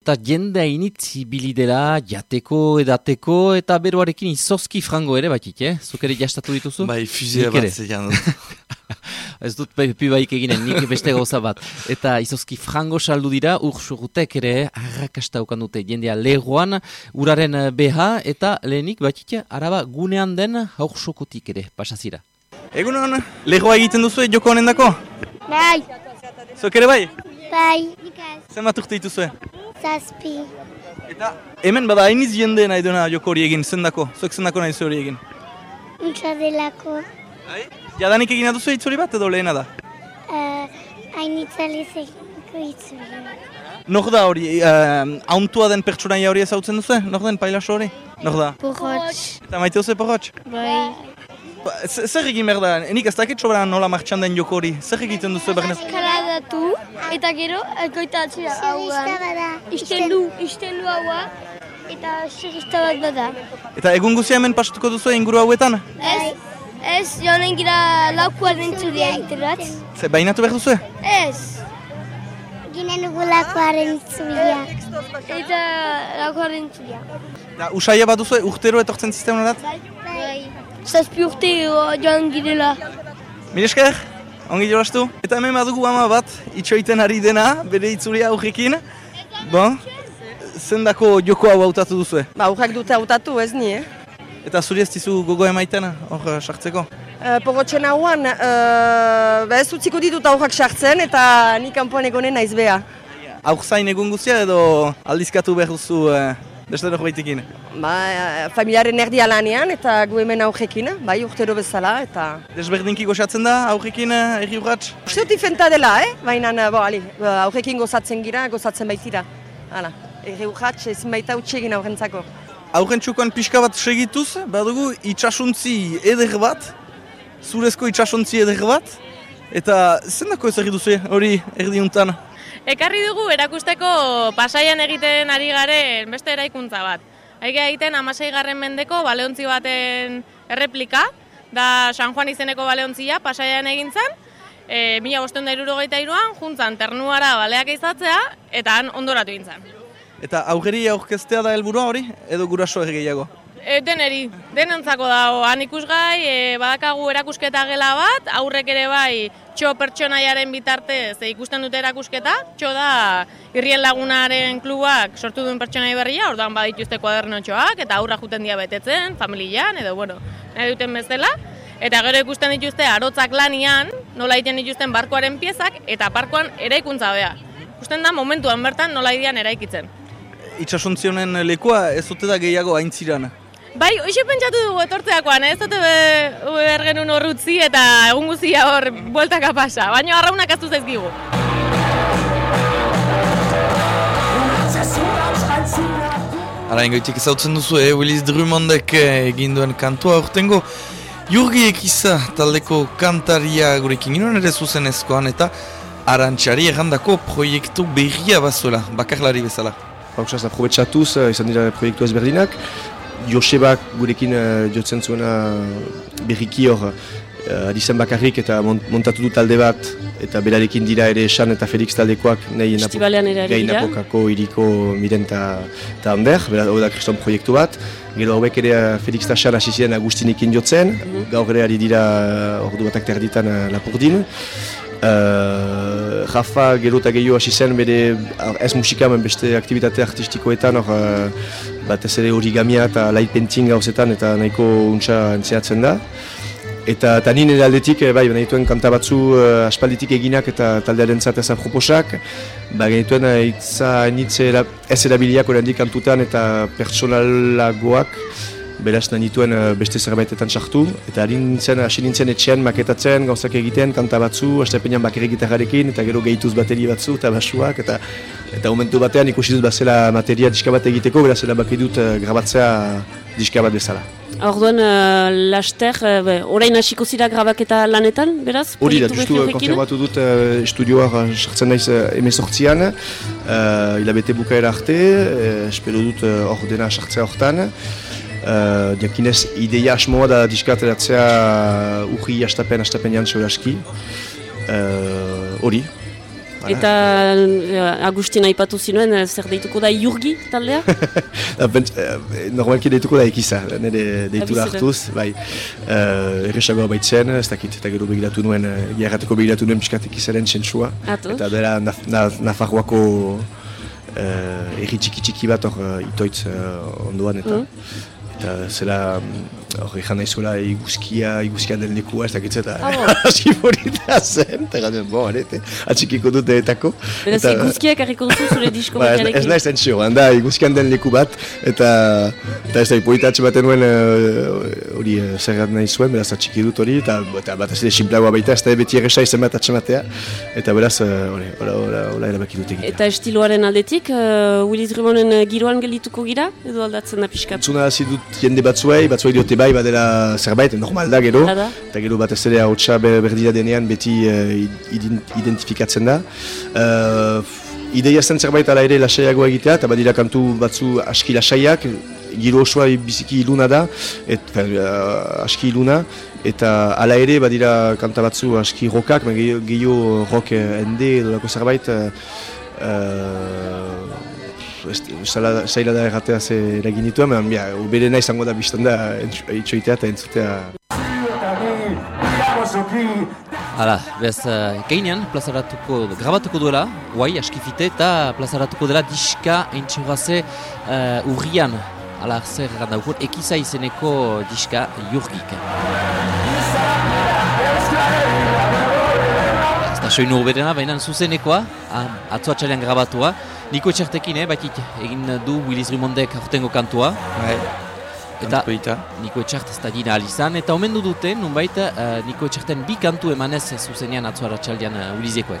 Eta jendea initzi bilidela, jateko, edateko, eta beruarekin izozki frango ere batik, eh? Zuk ere jastatu dituzu? Bai, fuzia bat dut. Ez dut pepi baik eginen, nik beste gauza bat. Eta izozki frango saldu dira, ursurutek ere, arrakasta ukan dute jendea legoan, uraren beha, eta lehenik batik, araba gunean den haursokotik ere, pasazira. Egun hon, legoa egiten duzu joko honen dako? Bai, Zuk ere bai? bai, Zenbat urte dituzue? Zazpi, Eta hemen bada hainiz jende nahi duena joko hori egin, zendako? Zuek zendako nahi zu hori egin? untsa delako, Bai? Jadanik egina duzu itzuri bat edo lehena da? uh, hainitzalizeko itzuri. Nor da hori, uh, hauntua den pertsonaia hori ezautzen duzu? Nor den pailaso hori? Nor da? Purrotx. Eta maite duzu porrotx? Bai. Ba, Zer egin behar da? Enik ez dakit sobera nola martxan den joko hori. Zer egiten duzu bernez? Kaladatu eta gero elkoita atzera Zerista hauan. bada. Istendu, istendu haua eta zerista bat bada. Eta egun guzia hemen pasatuko duzu inguru hauetan? Ez, ez joanen gira laukuaren zuria egiterat. Ze bainatu behar duzu? Ez, Ginen dugulakoaren itzulia. eta laukuaren zuria. Da, usaia bat duzu urtero etortzen sistema dat? Zazpi urte joan girela. Mire esker, ongi jolastu. Eta hemen badugu ama bat, itxoiten ari dena, bere itzulia aurrekin. Bon, zendako joko hau hautatu duzu. Ba, urrak dute hautatu ez ni, eh? Eta zuri ez dizu gogo emaiten, hor eh, sartzeko. Uh, Pogotxen hauan, uh, ba ez utziko ditut aurrak sartzen eta nik kanpoan egonen naiz beha. Aur zain egun guztia edo aldizkatu behar duzu uh, beste norbaitekin. Ba, eh, familiaren erdia lanean eta gu hemen aurrekin, bai urtero bezala eta... Desberdinki goxatzen da aurrekin erri urratx. Uste dut ifenta dela, eh? Baina, eh, ba, aurrekin gozatzen gira, gozatzen baitira. Hala, erri urratx ezin baita utxegin aurrentzako. Aurren txukoan pixka bat segituz, badugu itxasuntzi eder bat, zurezko itxasuntzi eder bat, eta zendako ez erri duzu hori erdi untan. Ekarri dugu erakusteko pasaian egiten ari garen beste eraikuntza bat. Aige egiten amasei garren mendeko baleontzi baten erreplika, da San Juan izeneko baleontzia pasaian egin zen, e, mila bosten da irurogeita iruan, juntzan ternuara baleak izatzea, eta han ondoratu egin zen. Eta aurreri aurkeztea da helburua hori, edo guraso gehiago. E, deneri, denentzako dago, han ikusgai, e, badakagu erakusketa gela bat, aurrek ere bai txo pertsonaiaren bitartez e, ikusten dute erakusketa, txo da irrien lagunaren klubak sortu duen pertsonai berria, orduan badituzte kuadernotxoak, eta aurra juten dia betetzen, familian, edo bueno, nahi duten bezala. Eta gero ikusten dituzte arotzak lanian, nola egiten dituzten barkoaren piezak, eta parkoan eraikuntza bea. Ikusten da momentuan bertan nola idean eraikitzen. Itxasuntzionen lekua ez dute da gehiago aintziran. Bai, hoxe pentsatu dugu etortzeakoan, ez dute be- behar genuen hor utzi eta egun guzia hor bueltaka pasa, baina arraunak aztu zaizkigu. Ara ingoitik ezautzen duzu, eh? Willis Drummondek eh, egin duen kantua urtengo. Jurgi ekiza taldeko kantaria gurekin ginoen ere zuzenezkoan eta arantxari errandako proiektu berria bazuela, bakarlari bezala. Hauksaz, aprobetsatuz, eh, izan dira proiektu ezberdinak. Josebak gurekin uh, jotzen zuena berriki hor uh, adizen bakarrik eta mont montatu du talde bat eta berarekin dira ere San eta Felix taldekoak nahi. Napokako iriko miren eta ta Ander, bera da kriston proiektu bat. Gero hauek ere eh, Felix eta San hasi ziren Agustinekin jotzen, gaur ere ari dira eh, ordu batak terditan Lapurdin. Uh, Rafa gero eta gehiago hasi zen bere ah, ez musika hemen beste aktivitate artistikoetan hor uh, batez ere origamia eta light painting gauzetan eta nahiko untsa entzeatzen da. Eta, eta nire aldetik, eh, bai, genituen kanta batzu uh, aspalditik eginak eta taldearen zat ezan proposak. Ba, genituen uh, itza nitze era, ez erabiliak oraindik kantutan eta pertsonalagoak. Beraz, nahi nituen uh, beste zerbaitetan sartu. Eta nintzen, hasi nintzen etxean maketatzen, gauzak egiten, kanta batzu, astepenean bakere gitarrarekin, eta gero gehituz bateri batzu eta basuak. Eta, eta momentu batean ikusi dut bazela materia diska bat egiteko, beraz, erabaki dut uh, grabatzea diska bat bezala. Orduan, uh, laster, uh, orain hasiko zira grabaketa lanetan, beraz? Hori da, justu uh, konfirmatu dut uh, estudioa uh, sartzen naiz uh, emezortzian, uh, hilabete bukaera arte, uh, espero dut uh, hor dena sartzea hortan. Uh, diakinez, ideia asmoa da diskateratzea urri astapen, astapen jan aski. Uh, Hori, Hala. Eta uh, Agustin aipatu zinuen, eh, zer deituko da Jurgi taldea? Eh, normalki deituko da ekiza, nire deitu da hartuz, bai, uh, erresagoa baitzen, ez dakit, eta gero begiratu nuen, gerrateko begiratu nuen piskat ekizaren txentsua, eta dela naf, naf, Nafarroako uh, erri txiki txiki bat hor uh, itoitz uh, ondoan, eta eta zela mm, hor ezan nahizuela iguzkia, iguzkia den lekua, ez dakitze, eta bon. hasi bonita zen, eta garen, bo, arete, atxikiko dute etako. Beraz, iguzkiak harriko duzu zure disko Ba, ez, ez naiz zentzio, handa iguzkian den leku bat, eta eta ez da, ipolitatxe baten nuen eh, hori uh, zer nahi zuen, beraz atxiki dut hori, eta, eta bat ez ere simplagoa baita, ez da beti erresa izan bat atxematea, eta beraz, uh, hori, hola, hola, hola erabaki dut egitea. Eta estiloaren aldetik, uh, Willis Drummonden giroan geldituko gira, edo aldatzen da pixkat? Entzuna hasi dut jende batzuei, batzuei diote bai badela zerbait, normal da gero, eta gero bat ez ere hautsa berdira denean beti uh, identifikatzen da. Uh, ideia zen zerbait ala ere lasaiago egitea, eta badira kantu batzu aski lasaiak, giro osoa biziki iluna da, et, fer, uh, aski iluna, eta hala ere badira kanta batzu aski rockak, baina gehiago- rock eh, ende edo lako zerbait, uh, uh, zaila da erratea ze eragin dituen, baina ja, uberena izango da biztan da itxoitea eta entzutea Hala, bez, uh, gainean plazaratuko, grabatuko duela, guai, askifite, eta plazaratuko dela diska entxegaze uh, urrian. Hala, zer ganda ukur, ekiza izeneko diska jurgik. Ez da soinu hoberena, baina zuzenekoa, ah, atzo atxalean grabatua. Niko etxertekin, eh, batik egin du Willis Rimondek aurtengo kantua. Bai, Eta. Niko Etxart ez da dina alizan, eta omendu dute, nunbait, uh, Niko Etxarten bi kantu emanez zuzenean atzo aratsaldean uh, Ulizekoek.